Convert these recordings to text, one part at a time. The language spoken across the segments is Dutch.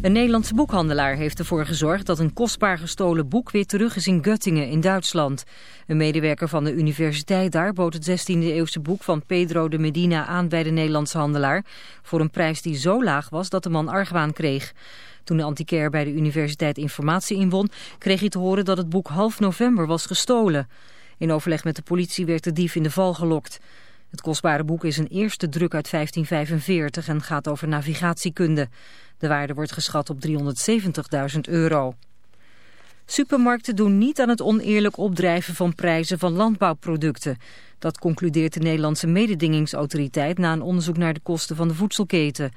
Een Nederlandse boekhandelaar heeft ervoor gezorgd dat een kostbaar gestolen boek weer terug is in Göttingen in Duitsland. Een medewerker van de universiteit daar bood het 16e eeuwse boek van Pedro de Medina aan bij de Nederlandse handelaar. Voor een prijs die zo laag was dat de man argwaan kreeg. Toen de antiquair bij de universiteit informatie inwon, kreeg hij te horen dat het boek half november was gestolen. In overleg met de politie werd de dief in de val gelokt. Het kostbare boek is een eerste druk uit 1545 en gaat over navigatiekunde. De waarde wordt geschat op 370.000 euro. Supermarkten doen niet aan het oneerlijk opdrijven van prijzen van landbouwproducten. Dat concludeert de Nederlandse mededingingsautoriteit na een onderzoek naar de kosten van de voedselketen.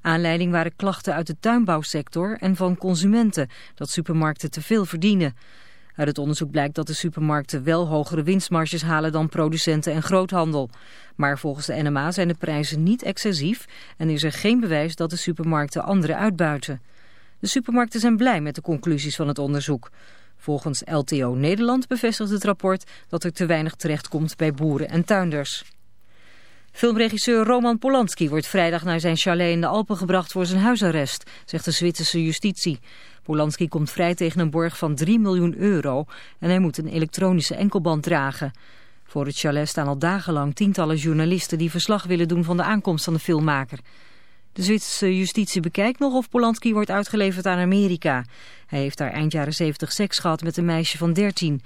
Aanleiding waren klachten uit de tuinbouwsector en van consumenten dat supermarkten te veel verdienen. Uit het onderzoek blijkt dat de supermarkten wel hogere winstmarges halen dan producenten en groothandel. Maar volgens de NMA zijn de prijzen niet excessief en is er geen bewijs dat de supermarkten anderen uitbuiten. De supermarkten zijn blij met de conclusies van het onderzoek. Volgens LTO Nederland bevestigt het rapport dat er te weinig terechtkomt bij boeren en tuinders. Filmregisseur Roman Polanski wordt vrijdag naar zijn chalet in de Alpen gebracht voor zijn huisarrest, zegt de Zwitserse justitie. Polanski komt vrij tegen een borg van 3 miljoen euro en hij moet een elektronische enkelband dragen. Voor het chalet staan al dagenlang tientallen journalisten die verslag willen doen van de aankomst van de filmmaker. De Zwitserse justitie bekijkt nog of Polanski wordt uitgeleverd aan Amerika. Hij heeft daar eind jaren 70 seks gehad met een meisje van 13.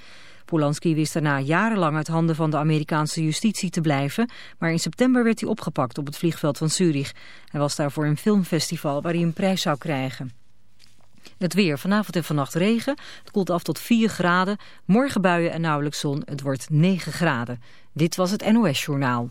Polanski wist daarna jarenlang uit handen van de Amerikaanse justitie te blijven, maar in september werd hij opgepakt op het vliegveld van Zurich. Hij was daar voor een filmfestival waar hij een prijs zou krijgen. Het weer. Vanavond en vannacht regen. Het koelt af tot 4 graden. Morgen buien en nauwelijks zon. Het wordt 9 graden. Dit was het NOS Journaal.